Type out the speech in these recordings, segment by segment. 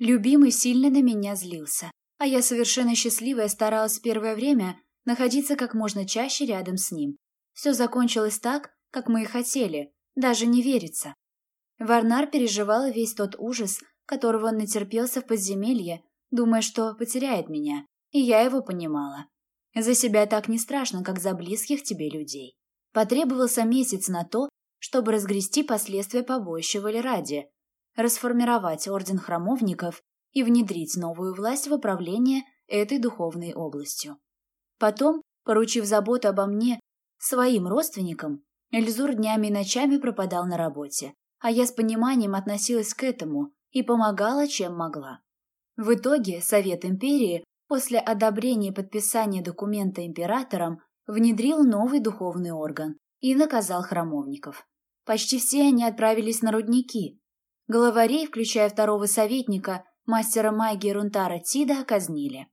Любимый сильно на меня злился, а я совершенно счастливая старалась в первое время находиться как можно чаще рядом с ним. Все закончилось так, как мы и хотели, даже не верится. Варнар переживал весь тот ужас, которого он натерпелся в подземелье, думая, что потеряет меня, и я его понимала. За себя так не страшно, как за близких тебе людей. Потребовался месяц на то, чтобы разгрести последствия побоища в Эльраде, расформировать Орден Храмовников и внедрить новую власть в управление этой духовной областью. Потом, поручив заботу обо мне своим родственникам, Эльзур днями и ночами пропадал на работе, а я с пониманием относилась к этому и помогала, чем могла. В итоге Совет Империи после одобрения подписания документа императором внедрил новый духовный орган и наказал храмовников. Почти все они отправились на рудники. Главарей, включая второго советника, мастера магии Рунтара Тида, казнили.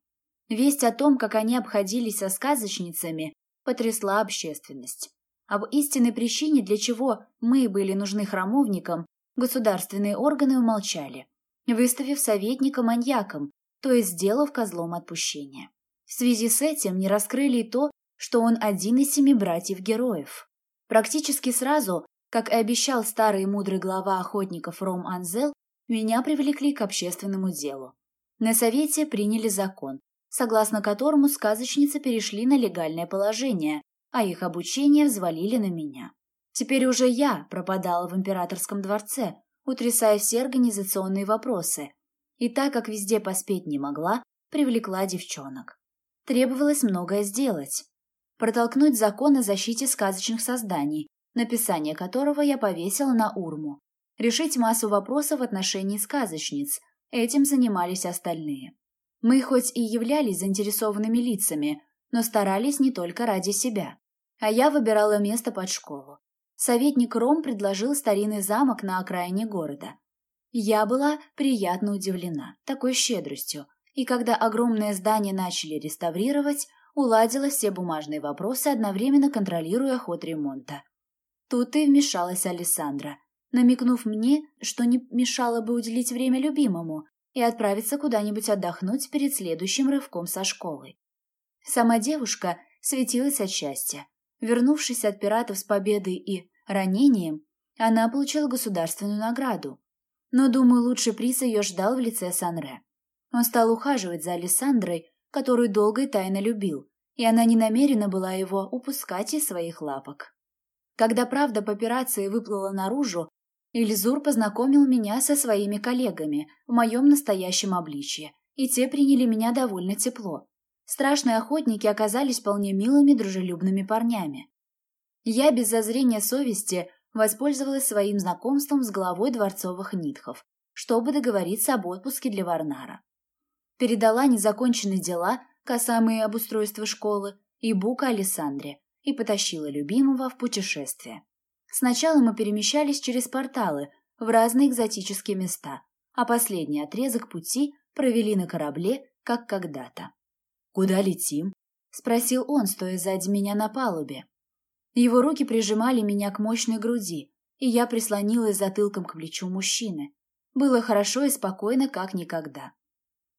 Весть о том, как они обходились со сказочницами, потрясла общественность. Об истинной причине, для чего мы были нужны храмовникам, государственные органы умолчали, выставив советника маньяком, то есть сделав козлом отпущения. В связи с этим не раскрыли и то, что он один из семи братьев-героев. Практически сразу, как и обещал старый и мудрый глава охотников Ром Анзел, меня привлекли к общественному делу. На совете приняли закон, согласно которому сказочницы перешли на легальное положение, а их обучение взвалили на меня. Теперь уже я пропадала в императорском дворце, утрясая все организационные вопросы, и так как везде поспеть не могла, привлекла девчонок. Требовалось многое сделать. Протолкнуть закон о защите сказочных созданий, написание которого я повесила на урму. Решить массу вопросов в отношении сказочниц. Этим занимались остальные. Мы хоть и являлись заинтересованными лицами, но старались не только ради себя. А я выбирала место под школу. Советник Ром предложил старинный замок на окраине города. Я была приятно удивлена такой щедростью, и когда огромное здание начали реставрировать, уладила все бумажные вопросы, одновременно контролируя ход ремонта. Тут и вмешалась Александра, намекнув мне, что не мешало бы уделить время любимому и отправиться куда-нибудь отдохнуть перед следующим рывком со школой. Сама девушка светилась от счастья. Вернувшись от пиратов с победой и ранением, она получила государственную награду. Но, думаю, лучший приз ее ждал в лице Санре. Он стал ухаживать за Александрой, которую долго и тайно любил, и она не намерена была его упускать из своих лапок. Когда правда по операции выплыла наружу, Ильзур познакомил меня со своими коллегами в моем настоящем обличье, и те приняли меня довольно тепло. Страшные охотники оказались вполне милыми, дружелюбными парнями. Я без зазрения совести воспользовалась своим знакомством с главой дворцовых нитхов, чтобы договориться об отпуске для Варнара. Передала незаконченные дела, касаемые обустройства школы, и Бука Александре, и потащила любимого в путешествие. Сначала мы перемещались через порталы в разные экзотические места, а последний отрезок пути провели на корабле, как когда-то. «Куда летим?» — спросил он, стоя сзади меня на палубе. Его руки прижимали меня к мощной груди, и я прислонилась затылком к плечу мужчины. Было хорошо и спокойно, как никогда.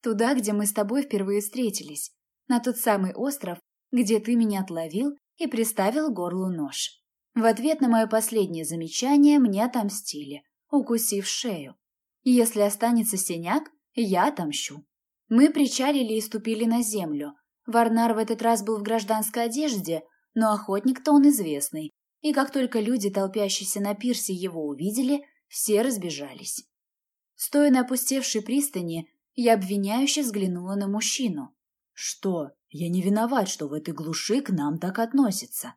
Туда, где мы с тобой впервые встретились, на тот самый остров, где ты меня отловил и приставил горлу нож. В ответ на мое последнее замечание мне отомстили, укусив шею. Если останется синяк, я отомщу. Мы причалили и ступили на землю. Варнар в этот раз был в гражданской одежде, но охотник-то он известный, и как только люди, толпящиеся на пирсе, его увидели, все разбежались. Стоя на опустевшей пристани, я обвиняюще взглянула на мужчину. «Что? Я не виноват, что в этой глуши к нам так относятся».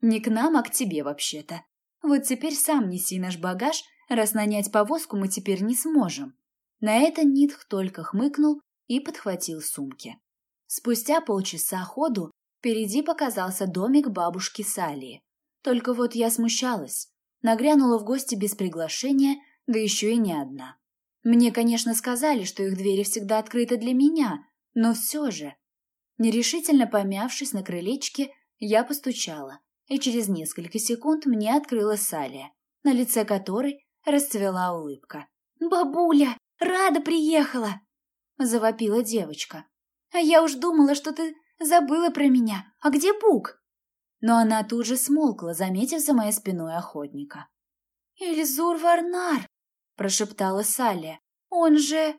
«Не к нам, а к тебе вообще-то. Вот теперь сам неси наш багаж, раз нанять повозку мы теперь не сможем». На это Нитх только хмыкнул и подхватил сумки. Спустя полчаса ходу впереди показался домик бабушки Салии. Только вот я смущалась. Нагрянула в гости без приглашения, да еще и не одна. Мне, конечно, сказали, что их двери всегда открыты для меня, но все же. Нерешительно помявшись на крылечке, я постучала, и через несколько секунд мне открыла Салия, на лице которой расцвела улыбка. «Бабуля!» Рада приехала!» — завопила девочка. «А я уж думала, что ты забыла про меня. А где Бук?» Но она тут же смолкла, заметив за моей спиной охотника. «Эльзур Варнар!» — прошептала Салли. «Он же...»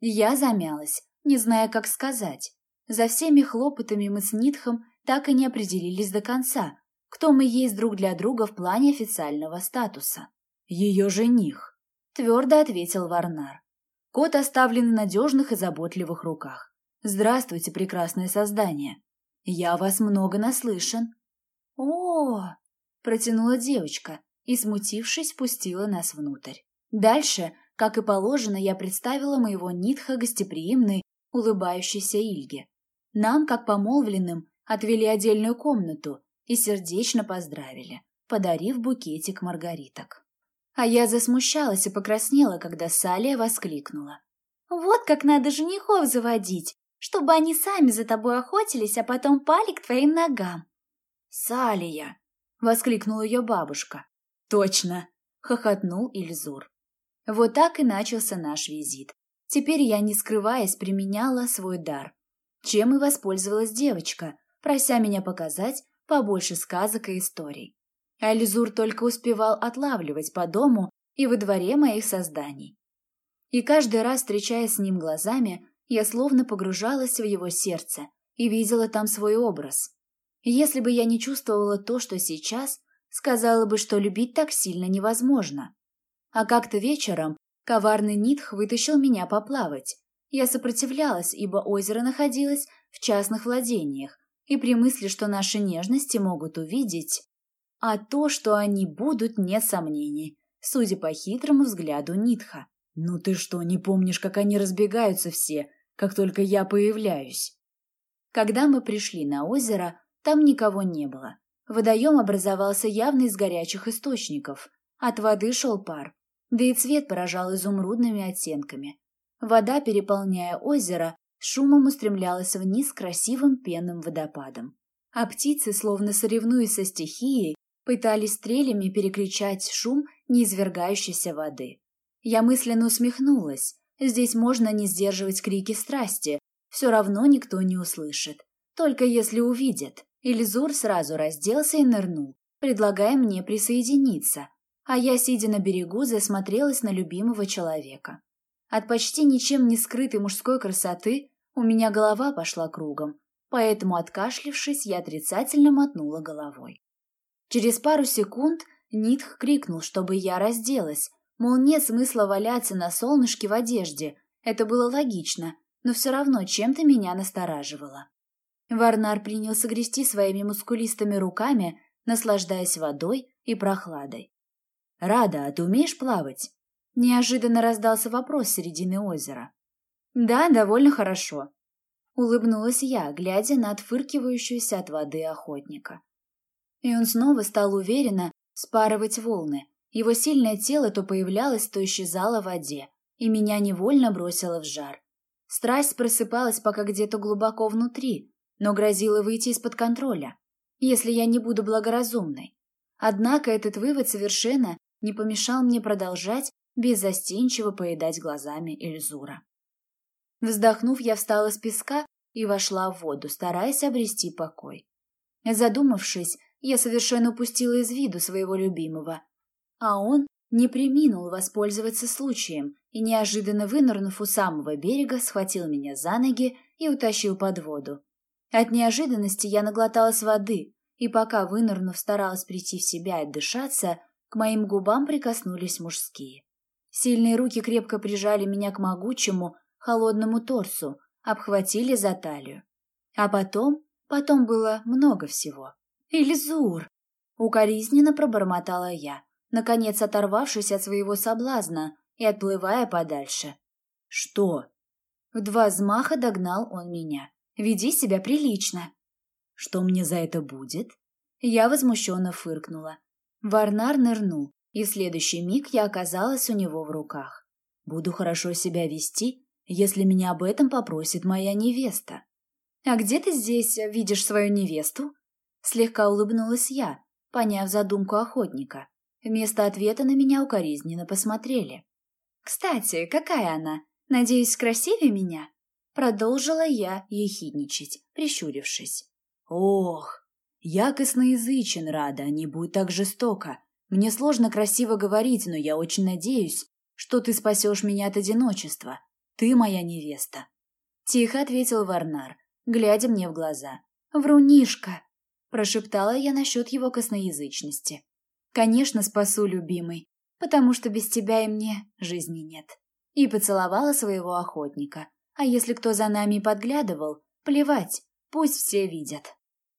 Я замялась, не зная, как сказать. За всеми хлопотами мы с Нитхом так и не определились до конца, кто мы есть друг для друга в плане официального статуса. «Ее жених», — твердо ответил Варнар. Кот оставлен в надежных и заботливых руках. «Здравствуйте, прекрасное создание. Я вас много наслышан». «О!», -о протянула девочка и, смутившись, пустила нас внутрь. Дальше, как и положено, я представила моего Нитха гостеприимной, улыбающейся Ильге. Нам, как помолвленным, отвели отдельную комнату и сердечно поздравили, подарив букетик маргариток. А я засмущалась и покраснела, когда Салия воскликнула. «Вот как надо женихов заводить, чтобы они сами за тобой охотились, а потом пали к твоим ногам». «Салия!» — воскликнула ее бабушка. «Точно!» — хохотнул Ильзур. Вот так и начался наш визит. Теперь я, не скрываясь, применяла свой дар, чем и воспользовалась девочка, прося меня показать побольше сказок и историй. Альзур только успевал отлавливать по дому и во дворе моих созданий. И каждый раз, встречаясь с ним глазами, я словно погружалась в его сердце и видела там свой образ. Если бы я не чувствовала то, что сейчас, сказала бы, что любить так сильно невозможно. А как-то вечером коварный Нитх вытащил меня поплавать, я сопротивлялась, ибо озеро находилось в частных владениях, и при мысли, что наши нежности могут увидеть, а то, что они будут, нет сомнений, судя по хитрому взгляду Нитха. «Ну ты что, не помнишь, как они разбегаются все, как только я появляюсь?» Когда мы пришли на озеро, там никого не было. Водоем образовался явно из горячих источников. От воды шел пар, да и цвет поражал изумрудными оттенками. Вода, переполняя озеро, шумом устремлялась вниз красивым пенным водопадом. А птицы, словно соревнуясь со стихией, пытались стрелями перекричать шум неизвергающейся воды. Я мысленно усмехнулась. Здесь можно не сдерживать крики страсти, все равно никто не услышит. Только если увидит. Ильзур сразу разделся и нырнул, предлагая мне присоединиться, а я, сидя на берегу, засмотрелась на любимого человека. От почти ничем не скрытой мужской красоты у меня голова пошла кругом, поэтому, откашлившись, я отрицательно мотнула головой. Через пару секунд Нитх крикнул, чтобы я разделась, мол, нет смысла валяться на солнышке в одежде. Это было логично, но все равно чем-то меня настораживало. Варнар принялся грести своими мускулистыми руками, наслаждаясь водой и прохладой. «Рада, а ты умеешь плавать?» Неожиданно раздался вопрос середины озера. «Да, довольно хорошо», — улыбнулась я, глядя на отфыркивающуюся от воды охотника. И он снова стал уверенно спарывать волны. Его сильное тело то появлялось, то исчезало в воде, и меня невольно бросило в жар. Страсть просыпалась пока где-то глубоко внутри, но грозила выйти из-под контроля, если я не буду благоразумной. Однако этот вывод совершенно не помешал мне продолжать беззастенчиво поедать глазами Эльзура. Вздохнув, я встала с песка и вошла в воду, стараясь обрести покой. Задумавшись, я совершенно упустила из виду своего любимого, а он не приминул воспользоваться случаем и, неожиданно вынырнув у самого берега, схватил меня за ноги и утащил под воду. От неожиданности я наглоталась воды, и пока, вынырнув, старалась прийти в себя и отдышаться, к моим губам прикоснулись мужские. Сильные руки крепко прижали меня к могучему, холодному торсу, обхватили за талию. А потом, потом было много всего. «Ильзур!» — укоризненно пробормотала я, наконец оторвавшись от своего соблазна и отплывая подальше. «Что?» В два взмаха догнал он меня. «Веди себя прилично». «Что мне за это будет?» Я возмущенно фыркнула. Варнар нырнул, и в следующий миг я оказалась у него в руках. Буду хорошо себя вести, если меня об этом попросит моя невеста. «А где ты здесь видишь свою невесту?» Слегка улыбнулась я, поняв задумку охотника. Вместо ответа на меня укоризненно посмотрели. Кстати, какая она? Надеюсь, красивее меня?» Продолжила я ехидничать, прищурившись. «Ох, я косноязычен, Рада, не будь так жестоко. Мне сложно красиво говорить, но я очень надеюсь, что ты спасешь меня от одиночества. Ты моя невеста». Тихо ответил Варнар, глядя мне в глаза. «Врунишка!» – прошептала я насчет его косноязычности. «Конечно, спасу, любимый, потому что без тебя и мне жизни нет». И поцеловала своего охотника. А если кто за нами подглядывал, плевать, пусть все видят.